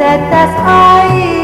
that high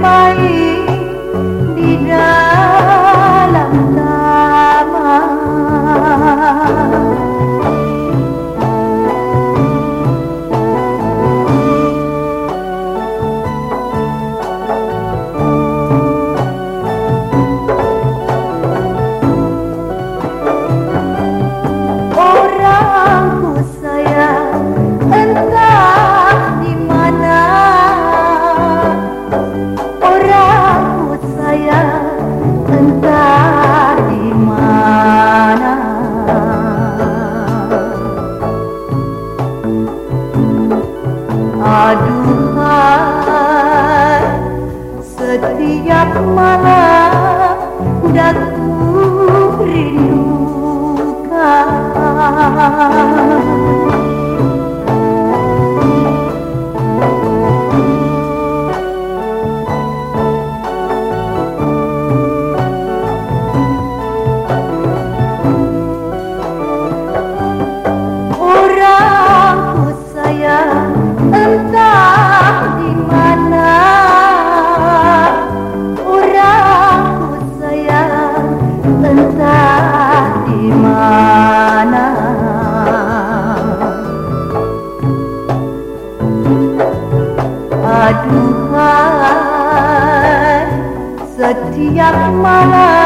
my aduhai Setiap malam dan ku rindu My mala